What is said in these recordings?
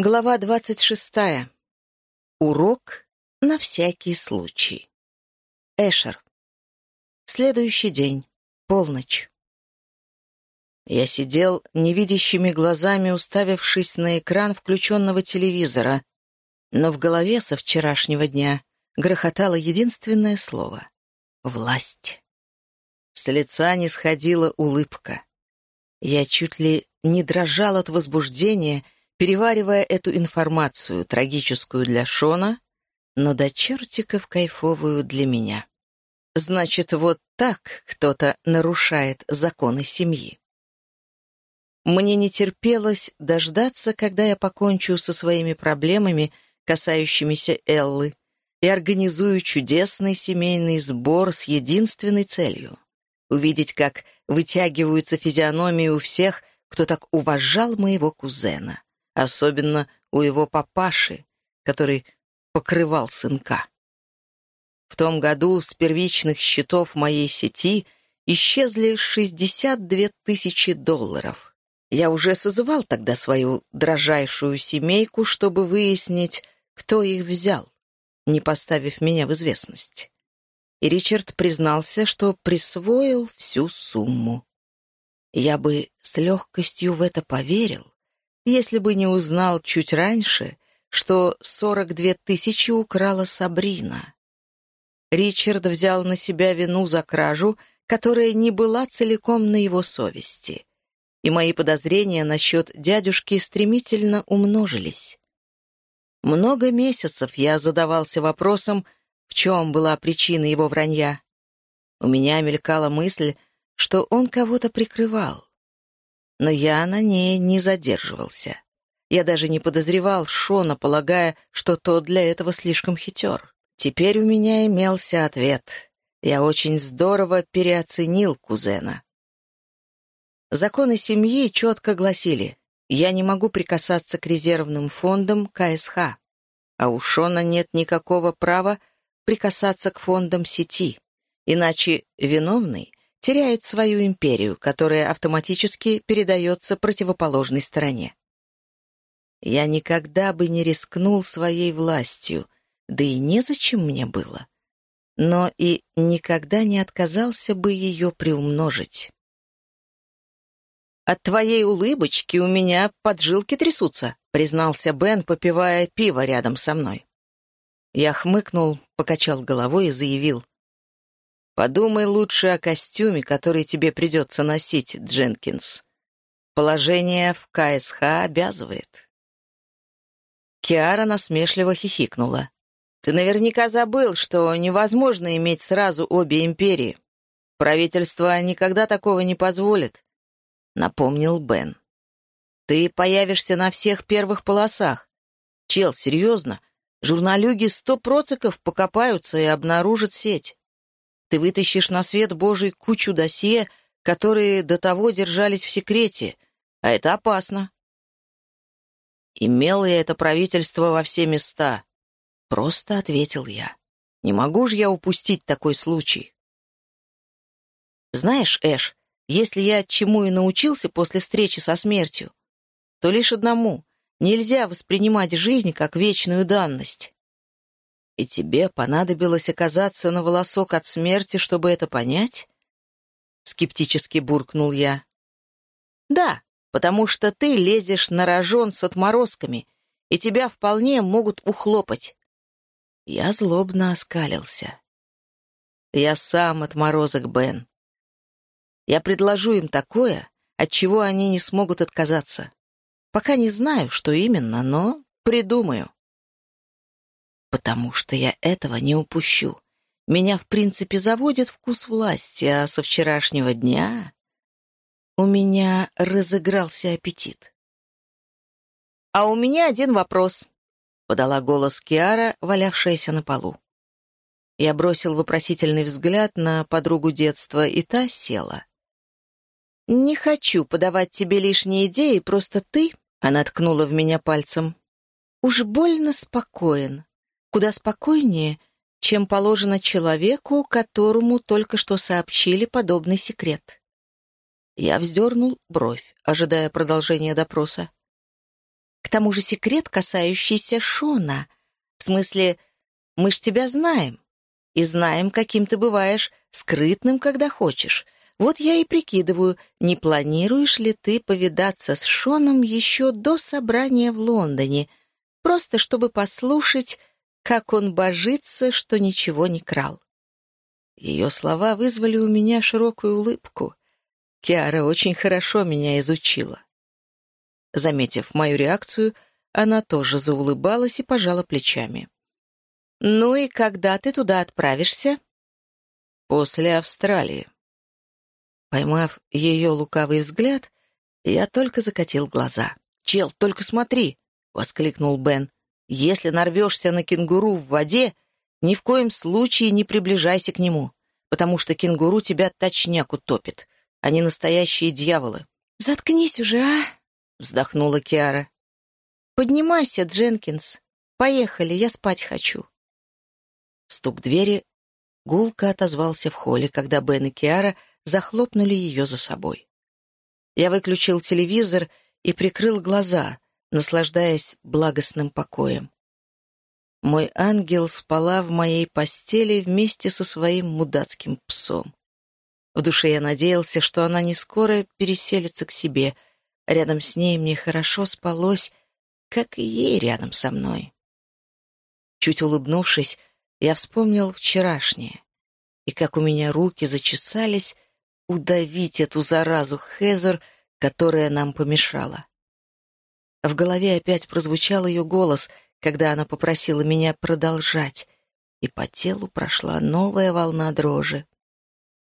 Глава двадцать шестая. Урок на всякий случай. Эшер. Следующий день. Полночь. Я сидел невидящими глазами, уставившись на экран включенного телевизора, но в голове со вчерашнего дня грохотало единственное слово — «власть». С лица не сходила улыбка. Я чуть ли не дрожал от возбуждения — переваривая эту информацию, трагическую для Шона, но до чертиков кайфовую для меня. Значит, вот так кто-то нарушает законы семьи. Мне не терпелось дождаться, когда я покончу со своими проблемами, касающимися Эллы, и организую чудесный семейный сбор с единственной целью — увидеть, как вытягиваются физиономии у всех, кто так уважал моего кузена особенно у его папаши, который покрывал сынка. В том году с первичных счетов моей сети исчезли 62 тысячи долларов. Я уже созывал тогда свою дрожайшую семейку, чтобы выяснить, кто их взял, не поставив меня в известность. И Ричард признался, что присвоил всю сумму. Я бы с легкостью в это поверил, если бы не узнал чуть раньше, что 42 тысячи украла Сабрина. Ричард взял на себя вину за кражу, которая не была целиком на его совести. И мои подозрения насчет дядюшки стремительно умножились. Много месяцев я задавался вопросом, в чем была причина его вранья. У меня мелькала мысль, что он кого-то прикрывал но я на ней не задерживался. Я даже не подозревал Шона, полагая, что тот для этого слишком хитер. Теперь у меня имелся ответ. Я очень здорово переоценил кузена. Законы семьи четко гласили, я не могу прикасаться к резервным фондам КСХ, а у Шона нет никакого права прикасаться к фондам сети, иначе виновный теряет свою империю, которая автоматически передается противоположной стороне. Я никогда бы не рискнул своей властью, да и незачем мне было, но и никогда не отказался бы ее приумножить. «От твоей улыбочки у меня поджилки трясутся», признался Бен, попивая пиво рядом со мной. Я хмыкнул, покачал головой и заявил. Подумай лучше о костюме, который тебе придется носить, Дженкинс. Положение в КСХ обязывает. Киара насмешливо хихикнула. «Ты наверняка забыл, что невозможно иметь сразу обе империи. Правительство никогда такого не позволит», — напомнил Бен. «Ты появишься на всех первых полосах. Чел, серьезно, журналюги сто проциков покопаются и обнаружат сеть. Ты вытащишь на свет Божий кучу досье, которые до того держались в секрете, а это опасно. Имело я это правительство во все места. Просто ответил я. Не могу же я упустить такой случай. Знаешь, Эш, если я чему и научился после встречи со смертью, то лишь одному — нельзя воспринимать жизнь как вечную данность. И тебе понадобилось оказаться на волосок от смерти, чтобы это понять? Скептически буркнул я. Да, потому что ты лезешь на рожон с отморозками, и тебя вполне могут ухлопать. Я злобно оскалился. Я сам отморозок, Бен. Я предложу им такое, от чего они не смогут отказаться. Пока не знаю, что именно, но придумаю потому что я этого не упущу. Меня, в принципе, заводит вкус власти, а со вчерашнего дня у меня разыгрался аппетит. «А у меня один вопрос», — подала голос Киара, валявшаяся на полу. Я бросил вопросительный взгляд на подругу детства, и та села. «Не хочу подавать тебе лишние идеи, просто ты...» — она ткнула в меня пальцем. «Уж больно спокоен куда спокойнее, чем положено человеку, которому только что сообщили подобный секрет. Я вздернул бровь, ожидая продолжения допроса. К тому же секрет, касающийся Шона. В смысле, мы ж тебя знаем. И знаем, каким ты бываешь скрытным, когда хочешь. Вот я и прикидываю, не планируешь ли ты повидаться с Шоном еще до собрания в Лондоне, просто чтобы послушать, как он божится, что ничего не крал. Ее слова вызвали у меня широкую улыбку. Киара очень хорошо меня изучила. Заметив мою реакцию, она тоже заулыбалась и пожала плечами. «Ну и когда ты туда отправишься?» «После Австралии», Поймав ее лукавый взгляд, я только закатил глаза. «Чел, только смотри!» — воскликнул Бен. «Если нарвешься на кенгуру в воде, ни в коем случае не приближайся к нему, потому что кенгуру тебя точняк утопит. Они настоящие дьяволы». «Заткнись уже, а!» — вздохнула Киара. «Поднимайся, Дженкинс. Поехали, я спать хочу». Стук двери гулко отозвался в холле, когда Бен и Киара захлопнули ее за собой. Я выключил телевизор и прикрыл глаза, наслаждаясь благостным покоем. Мой ангел спала в моей постели вместе со своим мудацким псом. В душе я надеялся, что она не скоро переселится к себе. Рядом с ней мне хорошо спалось, как и ей рядом со мной. Чуть улыбнувшись, я вспомнил вчерашнее, и как у меня руки зачесались, удавить эту заразу Хезер, которая нам помешала. В голове опять прозвучал ее голос, когда она попросила меня продолжать, и по телу прошла новая волна дрожи.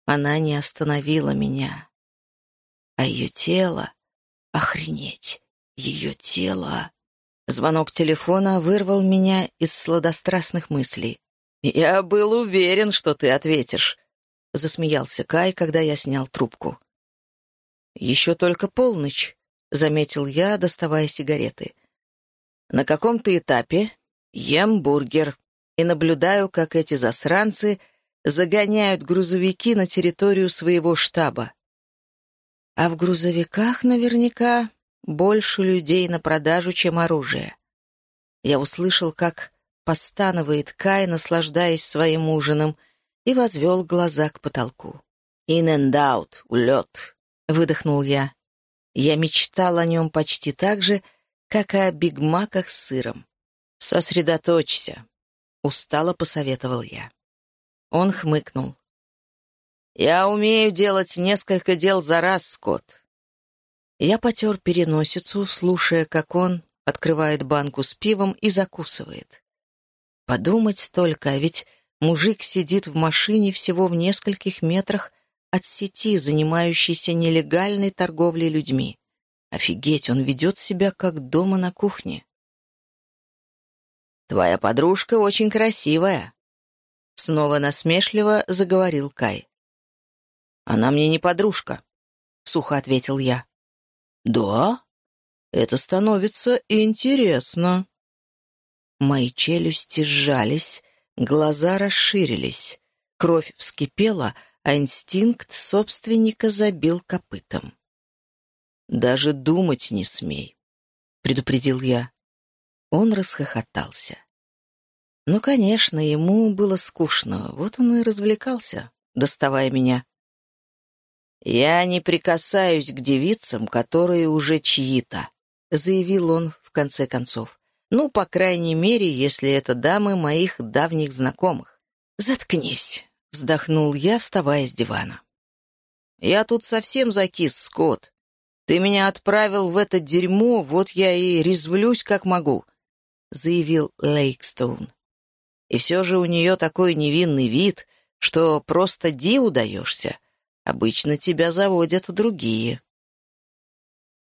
Она не остановила меня. А ее тело... Охренеть! Ее тело... Звонок телефона вырвал меня из сладострастных мыслей. «Я был уверен, что ты ответишь», — засмеялся Кай, когда я снял трубку. «Еще только полночь», — заметил я, доставая сигареты. «На каком-то этапе ем бургер и наблюдаю, как эти засранцы загоняют грузовики на территорию своего штаба. А в грузовиках наверняка больше людей на продажу, чем оружие. Я услышал, как постанывает Кай, наслаждаясь своим ужином — и возвел глаза к потолку. «In and out, улет», — выдохнул я. Я мечтал о нем почти так же, как и о бигмаках с сыром. «Сосредоточься», — устало посоветовал я. Он хмыкнул. «Я умею делать несколько дел за раз, Скотт». Я потер переносицу, слушая, как он открывает банку с пивом и закусывает. Подумать только, а ведь Мужик сидит в машине всего в нескольких метрах от сети, занимающейся нелегальной торговлей людьми. Офигеть, он ведет себя как дома на кухне. «Твоя подружка очень красивая», — снова насмешливо заговорил Кай. «Она мне не подружка», — сухо ответил я. «Да? Это становится интересно». Мои челюсти сжались, Глаза расширились, кровь вскипела, а инстинкт собственника забил копытом. «Даже думать не смей», — предупредил я. Он расхохотался. Ну, конечно, ему было скучно, вот он и развлекался, доставая меня. «Я не прикасаюсь к девицам, которые уже чьи-то», — заявил он в конце концов. Ну, по крайней мере, если это дамы моих давних знакомых. «Заткнись», — вздохнул я, вставая с дивана. «Я тут совсем закис, Скотт. Ты меня отправил в это дерьмо, вот я и резвлюсь, как могу», — заявил Лейкстоун. «И все же у нее такой невинный вид, что просто ди удаешься. Обычно тебя заводят другие».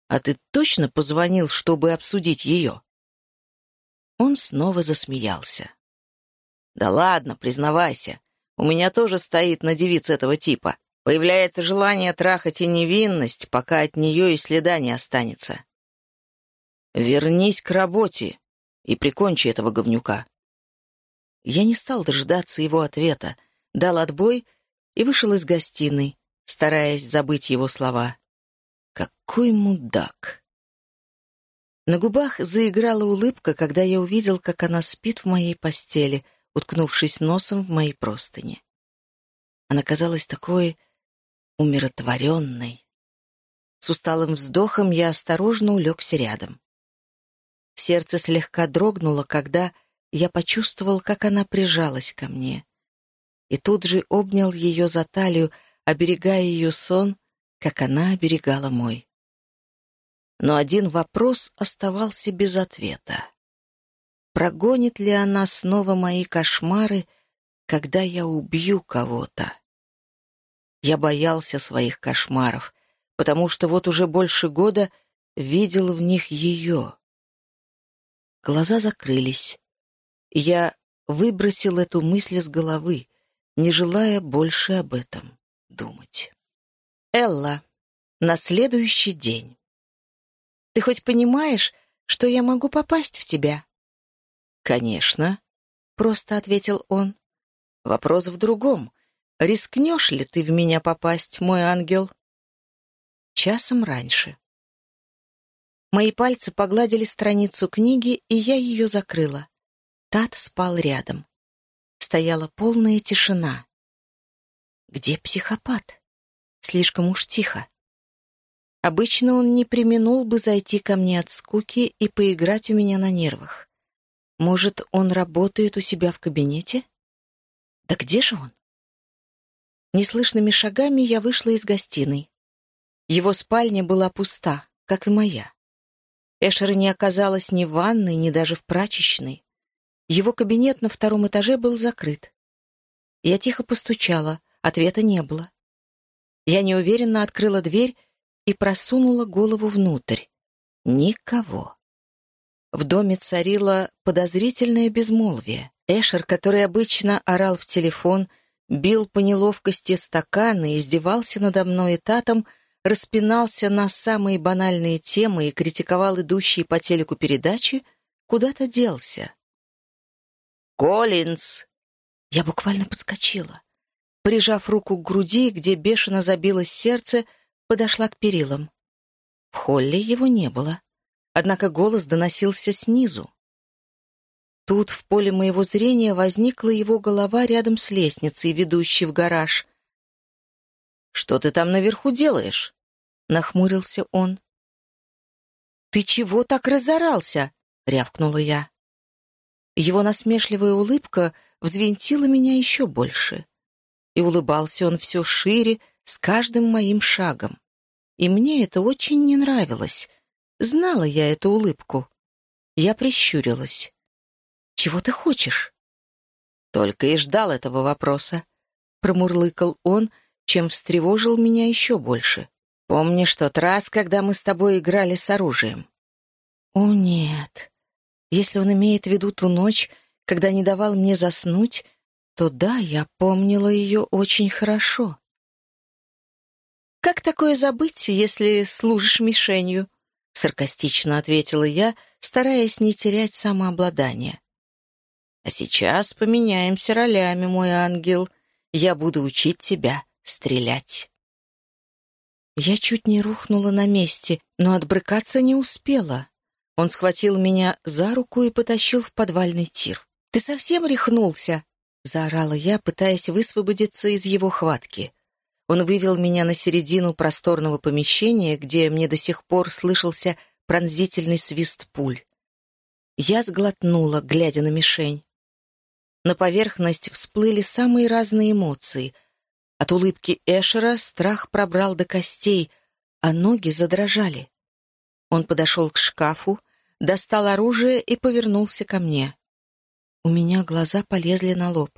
«А ты точно позвонил, чтобы обсудить ее?» Он снова засмеялся. «Да ладно, признавайся. У меня тоже стоит на девице этого типа. Появляется желание трахать и невинность, пока от нее и следа не останется. Вернись к работе и прикончи этого говнюка». Я не стал дождаться его ответа, дал отбой и вышел из гостиной, стараясь забыть его слова. «Какой мудак!» На губах заиграла улыбка, когда я увидел, как она спит в моей постели, уткнувшись носом в мои простыни. Она казалась такой умиротворенной. С усталым вздохом я осторожно улегся рядом. Сердце слегка дрогнуло, когда я почувствовал, как она прижалась ко мне. И тут же обнял ее за талию, оберегая ее сон, как она оберегала мой. Но один вопрос оставался без ответа. Прогонит ли она снова мои кошмары, когда я убью кого-то? Я боялся своих кошмаров, потому что вот уже больше года видел в них ее. Глаза закрылись. Я выбросил эту мысль из головы, не желая больше об этом думать. Элла. На следующий день. Ты хоть понимаешь, что я могу попасть в тебя?» «Конечно», — просто ответил он. «Вопрос в другом. Рискнешь ли ты в меня попасть, мой ангел?» Часом раньше. Мои пальцы погладили страницу книги, и я ее закрыла. Тат спал рядом. Стояла полная тишина. Где психопат? Слишком уж тихо. Обычно он не применул бы зайти ко мне от скуки и поиграть у меня на нервах. Может, он работает у себя в кабинете? Да где же он? Неслышными шагами я вышла из гостиной. Его спальня была пуста, как и моя. Эшера не оказалось ни в ванной, ни даже в прачечной. Его кабинет на втором этаже был закрыт. Я тихо постучала, ответа не было. Я неуверенно открыла дверь и просунула голову внутрь. Никого. В доме царило подозрительное безмолвие. Эшер, который обычно орал в телефон, бил по неловкости стаканы, издевался надо мной и татом, распинался на самые банальные темы и критиковал идущие по телеку передачи, куда-то делся. «Коллинз!» Я буквально подскочила. Прижав руку к груди, где бешено забилось сердце, подошла к перилам. В холле его не было, однако голос доносился снизу. Тут в поле моего зрения возникла его голова рядом с лестницей, ведущей в гараж. «Что ты там наверху делаешь?» — нахмурился он. «Ты чего так разорался?» — рявкнула я. Его насмешливая улыбка взвинтила меня еще больше. И улыбался он все шире, с каждым моим шагом. И мне это очень не нравилось. Знала я эту улыбку. Я прищурилась. «Чего ты хочешь?» Только и ждал этого вопроса. Промурлыкал он, чем встревожил меня еще больше. «Помнишь тот раз, когда мы с тобой играли с оружием?» «О, нет. Если он имеет в виду ту ночь, когда не давал мне заснуть, то да, я помнила ее очень хорошо. «Как такое забыть, если служишь мишенью?» — саркастично ответила я, стараясь не терять самообладание. «А сейчас поменяемся ролями, мой ангел. Я буду учить тебя стрелять». Я чуть не рухнула на месте, но отбрыкаться не успела. Он схватил меня за руку и потащил в подвальный тир. «Ты совсем рехнулся?» — заорала я, пытаясь высвободиться из его хватки. Он вывел меня на середину просторного помещения, где мне до сих пор слышался пронзительный свист пуль. Я сглотнула, глядя на мишень. На поверхность всплыли самые разные эмоции. От улыбки Эшера страх пробрал до костей, а ноги задрожали. Он подошел к шкафу, достал оружие и повернулся ко мне. У меня глаза полезли на лоб.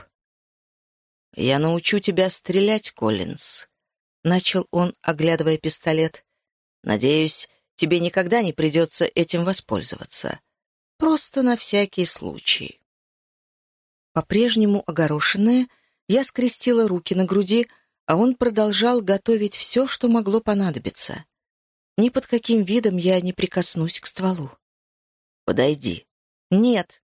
«Я научу тебя стрелять, Коллинз», — начал он, оглядывая пистолет. «Надеюсь, тебе никогда не придется этим воспользоваться. Просто на всякий случай». По-прежнему огорошенная, я скрестила руки на груди, а он продолжал готовить все, что могло понадобиться. Ни под каким видом я не прикоснусь к стволу. «Подойди». «Нет».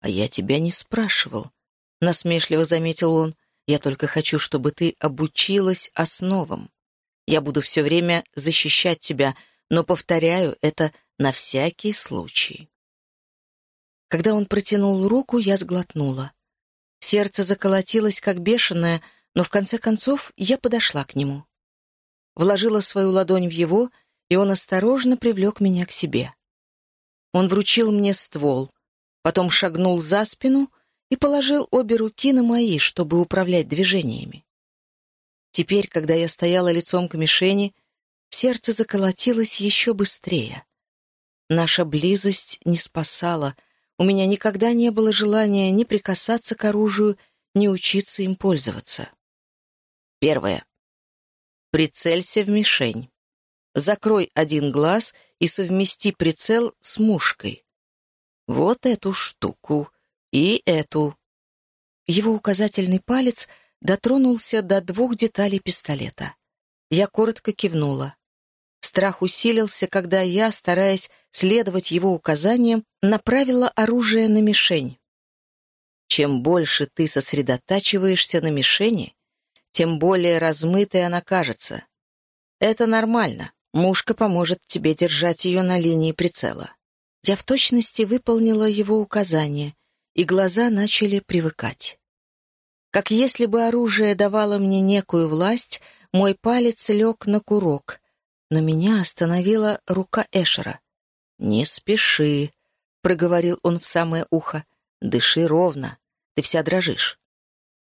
«А я тебя не спрашивал», — насмешливо заметил он. «Я только хочу, чтобы ты обучилась основам. Я буду все время защищать тебя, но, повторяю, это на всякий случай. Когда он протянул руку, я сглотнула. Сердце заколотилось, как бешеное, но в конце концов я подошла к нему. Вложила свою ладонь в его, и он осторожно привлек меня к себе. Он вручил мне ствол, потом шагнул за спину и положил обе руки на мои, чтобы управлять движениями. Теперь, когда я стояла лицом к мишени, сердце заколотилось еще быстрее. Наша близость не спасала, у меня никогда не было желания ни прикасаться к оружию, ни учиться им пользоваться. Первое. Прицелься в мишень. Закрой один глаз и совмести прицел с мушкой. Вот эту штуку и эту. Его указательный палец дотронулся до двух деталей пистолета. Я коротко кивнула. Страх усилился, когда я, стараясь следовать его указаниям, направила оружие на мишень. Чем больше ты сосредотачиваешься на мишени, тем более размытой она кажется. Это нормально. Мушка поможет тебе держать ее на линии прицела. Я в точности выполнила его указание, и глаза начали привыкать. Как если бы оружие давало мне некую власть, мой палец лег на курок, но меня остановила рука Эшера. «Не спеши», — проговорил он в самое ухо. «Дыши ровно, ты вся дрожишь.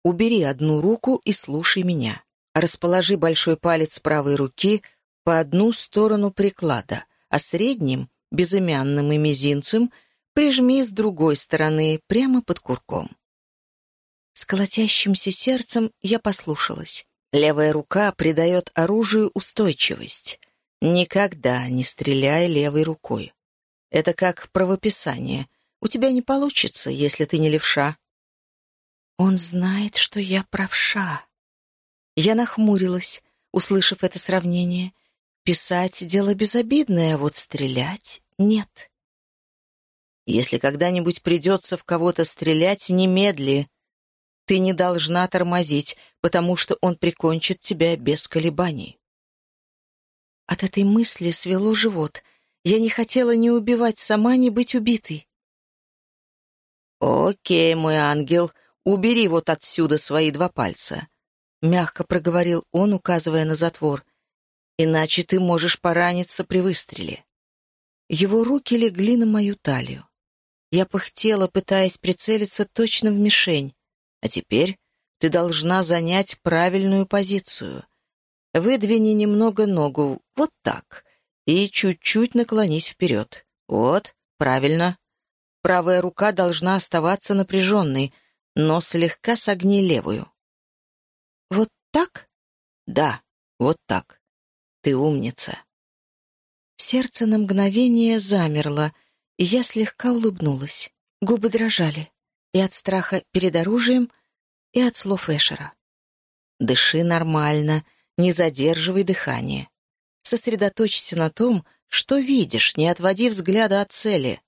Убери одну руку и слушай меня. Расположи большой палец правой руки по одну сторону приклада, а средним безымянным и мизинцем прижми с другой стороны, прямо под курком. С колотящимся сердцем я послушалась. Левая рука придает оружию устойчивость. Никогда не стреляй левой рукой. Это как правописание. У тебя не получится, если ты не левша. Он знает, что я правша. Я нахмурилась, услышав это сравнение, Писать — дело безобидное, а вот стрелять — нет. Если когда-нибудь придется в кого-то стрелять, немедли. Ты не должна тормозить, потому что он прикончит тебя без колебаний. От этой мысли свело живот. Я не хотела ни убивать сама, ни быть убитой. «Окей, мой ангел, убери вот отсюда свои два пальца», — мягко проговорил он, указывая на затвор иначе ты можешь пораниться при выстреле. Его руки легли на мою талию. Я пыхтела, пытаясь прицелиться точно в мишень. А теперь ты должна занять правильную позицию. Выдвини немного ногу, вот так, и чуть-чуть наклонись вперед. Вот, правильно. Правая рука должна оставаться напряженной, но слегка согни левую. Вот так? Да, вот так. Ты умница. Сердце на мгновение замерло, я слегка улыбнулась. Губы дрожали. И от страха перед оружием, и от слов Эшера. Дыши нормально, не задерживай дыхание. Сосредоточься на том, что видишь, не отводи взгляда от цели.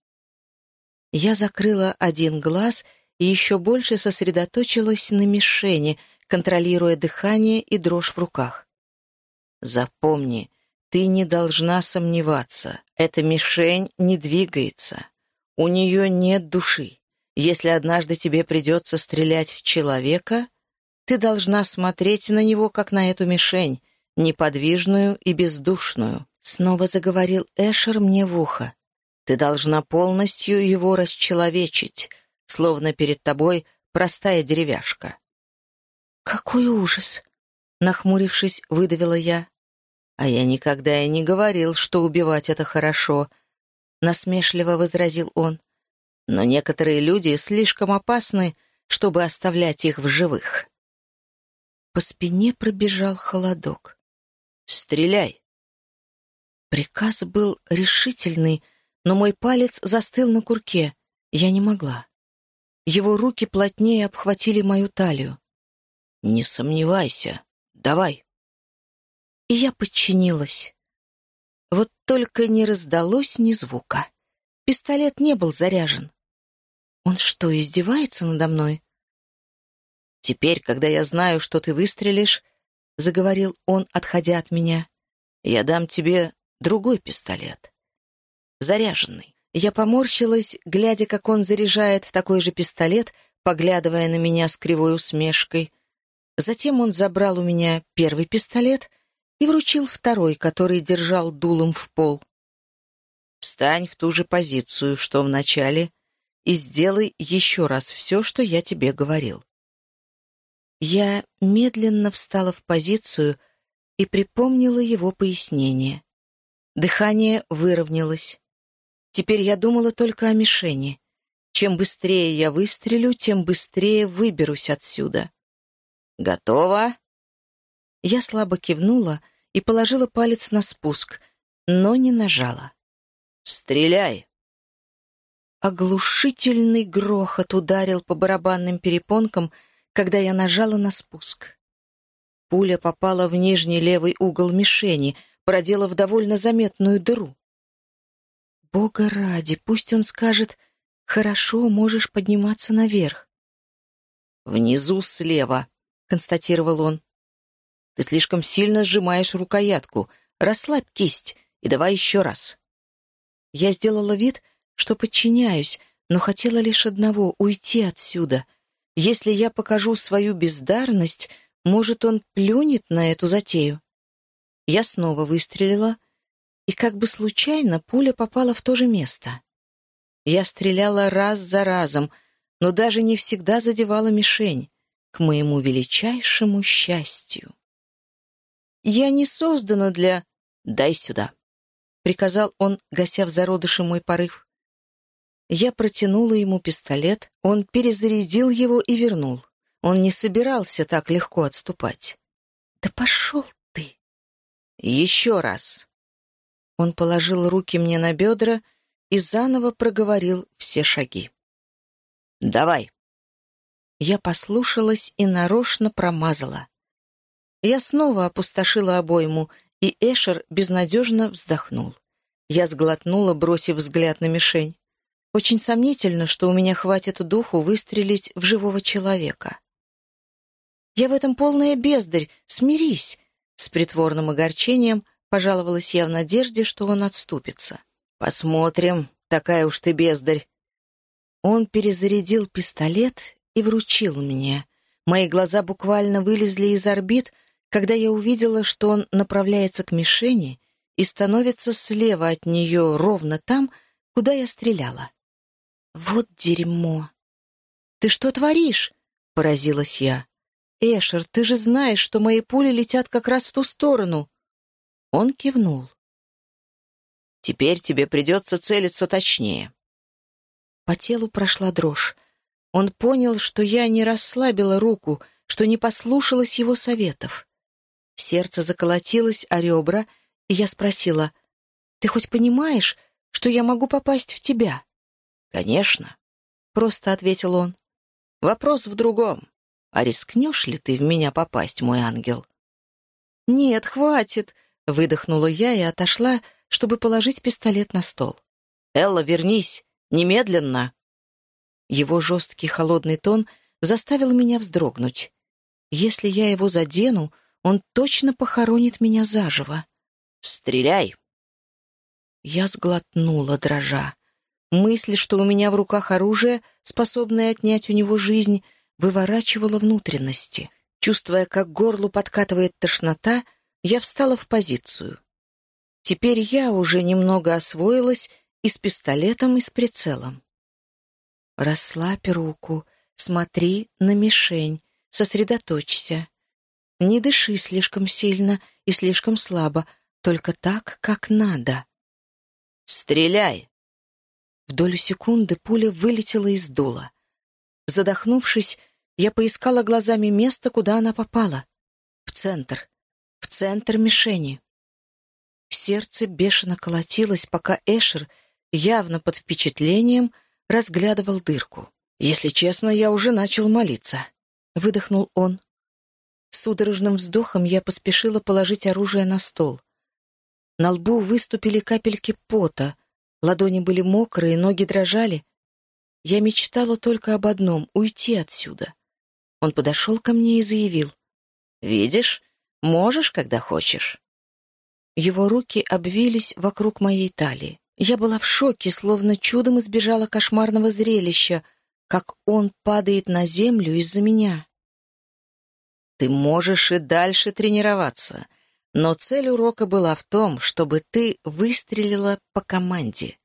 Я закрыла один глаз и еще больше сосредоточилась на мишени, контролируя дыхание и дрожь в руках. Запомни, ты не должна сомневаться. Эта мишень не двигается. У нее нет души. Если однажды тебе придется стрелять в человека, ты должна смотреть на него, как на эту мишень, неподвижную и бездушную. Снова заговорил Эшер мне в ухо. Ты должна полностью его расчеловечить, словно перед тобой простая деревяшка. «Какой ужас!» — нахмурившись, выдавила я. «А я никогда и не говорил, что убивать — это хорошо», — насмешливо возразил он. «Но некоторые люди слишком опасны, чтобы оставлять их в живых». По спине пробежал холодок. «Стреляй!» Приказ был решительный, но мой палец застыл на курке. Я не могла. Его руки плотнее обхватили мою талию. «Не сомневайся. Давай!» И я подчинилась. Вот только не раздалось ни звука. Пистолет не был заряжен. Он что, издевается надо мной? «Теперь, когда я знаю, что ты выстрелишь», — заговорил он, отходя от меня, — «я дам тебе другой пистолет. заряженный. Я поморщилась, глядя, как он заряжает такой же пистолет, поглядывая на меня с кривой усмешкой. Затем он забрал у меня первый пистолет и вручил второй, который держал дулом в пол. «Встань в ту же позицию, что в начале, и сделай еще раз все, что я тебе говорил». Я медленно встала в позицию и припомнила его пояснение. Дыхание выровнялось. Теперь я думала только о мишени. Чем быстрее я выстрелю, тем быстрее выберусь отсюда. «Готово?» Я слабо кивнула и положила палец на спуск, но не нажала. «Стреляй!» Оглушительный грохот ударил по барабанным перепонкам, когда я нажала на спуск. Пуля попала в нижний левый угол мишени, проделав довольно заметную дыру. Бога ради, пусть он скажет «Хорошо, можешь подниматься наверх». «Внизу слева», — констатировал он. «Ты слишком сильно сжимаешь рукоятку. Расслабь кисть и давай еще раз». Я сделала вид, что подчиняюсь, но хотела лишь одного — уйти отсюда. Если я покажу свою бездарность, может, он плюнет на эту затею. Я снова выстрелила — и как бы случайно пуля попала в то же место. Я стреляла раз за разом, но даже не всегда задевала мишень, к моему величайшему счастью. «Я не создана для...» «Дай сюда», — приказал он, гася в зародыше мой порыв. Я протянула ему пистолет, он перезарядил его и вернул. Он не собирался так легко отступать. «Да пошел ты!» «Еще раз!» Он положил руки мне на бедра и заново проговорил все шаги. «Давай». Я послушалась и нарочно промазала. Я снова опустошила обойму, и Эшер безнадежно вздохнул. Я сглотнула, бросив взгляд на мишень. Очень сомнительно, что у меня хватит духу выстрелить в живого человека. «Я в этом полная бездарь, смирись!» С притворным огорчением Пожаловалась я в надежде, что он отступится. «Посмотрим, такая уж ты бездарь». Он перезарядил пистолет и вручил мне. Мои глаза буквально вылезли из орбит, когда я увидела, что он направляется к мишени и становится слева от нее ровно там, куда я стреляла. «Вот дерьмо!» «Ты что творишь?» — поразилась я. «Эшер, ты же знаешь, что мои пули летят как раз в ту сторону». Он кивнул. «Теперь тебе придется целиться точнее». По телу прошла дрожь. Он понял, что я не расслабила руку, что не послушалась его советов. Сердце заколотилось о ребра, и я спросила, «Ты хоть понимаешь, что я могу попасть в тебя?» «Конечно», — просто ответил он. «Вопрос в другом. А рискнешь ли ты в меня попасть, мой ангел?» «Нет, хватит», Выдохнула я и отошла, чтобы положить пистолет на стол. «Элла, вернись! Немедленно!» Его жесткий холодный тон заставил меня вздрогнуть. Если я его задену, он точно похоронит меня заживо. «Стреляй!» Я сглотнула, дрожа. Мысль, что у меня в руках оружие, способное отнять у него жизнь, выворачивала внутренности. Чувствуя, как горлу подкатывает тошнота, я встала в позицию. Теперь я уже немного освоилась и с пистолетом, и с прицелом. Расслабь руку, смотри на мишень, сосредоточься. Не дыши слишком сильно и слишком слабо, только так, как надо. «Стреляй!» В долю секунды пуля вылетела из дула. Задохнувшись, я поискала глазами место, куда она попала. В центр в центр мишени. Сердце бешено колотилось, пока Эшер, явно под впечатлением, разглядывал дырку. «Если честно, я уже начал молиться», — выдохнул он. Судорожным вздохом я поспешила положить оружие на стол. На лбу выступили капельки пота, ладони были мокрые, ноги дрожали. Я мечтала только об одном — уйти отсюда. Он подошел ко мне и заявил. «Видишь, Можешь, когда хочешь». Его руки обвились вокруг моей талии. Я была в шоке, словно чудом избежала кошмарного зрелища, как он падает на землю из-за меня. Ты можешь и дальше тренироваться, но цель урока была в том, чтобы ты выстрелила по команде.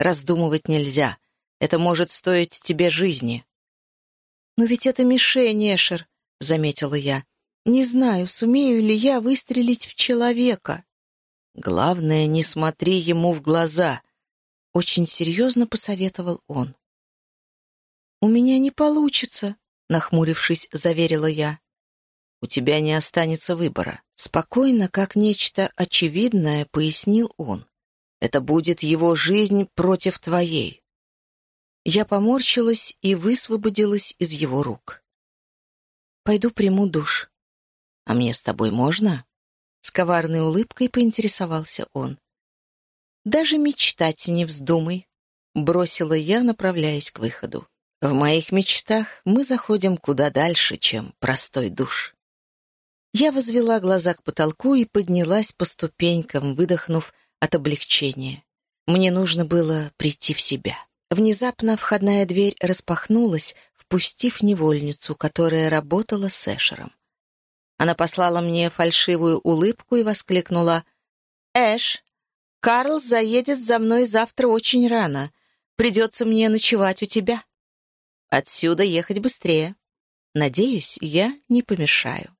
Раздумывать нельзя. Это может стоить тебе жизни. «Но ведь это мишень, Эшер», — заметила я. «Не знаю, сумею ли я выстрелить в человека». «Главное, не смотри ему в глаза», — очень серьезно посоветовал он. «У меня не получится», — нахмурившись, заверила я. «У тебя не останется выбора», — спокойно, как нечто очевидное, пояснил он. «Это будет его жизнь против твоей». Я поморщилась и высвободилась из его рук. «Пойду приму душ». «А мне с тобой можно?» С коварной улыбкой поинтересовался он. «Даже мечтать не вздумай», — бросила я, направляясь к выходу. «В моих мечтах мы заходим куда дальше, чем простой душ». Я возвела глаза к потолку и поднялась по ступенькам, выдохнув от облегчения. Мне нужно было прийти в себя. Внезапно входная дверь распахнулась, впустив невольницу, которая работала с Эшером. Она послала мне фальшивую улыбку и воскликнула. «Эш, Карл заедет за мной завтра очень рано. Придется мне ночевать у тебя. Отсюда ехать быстрее. Надеюсь, я не помешаю».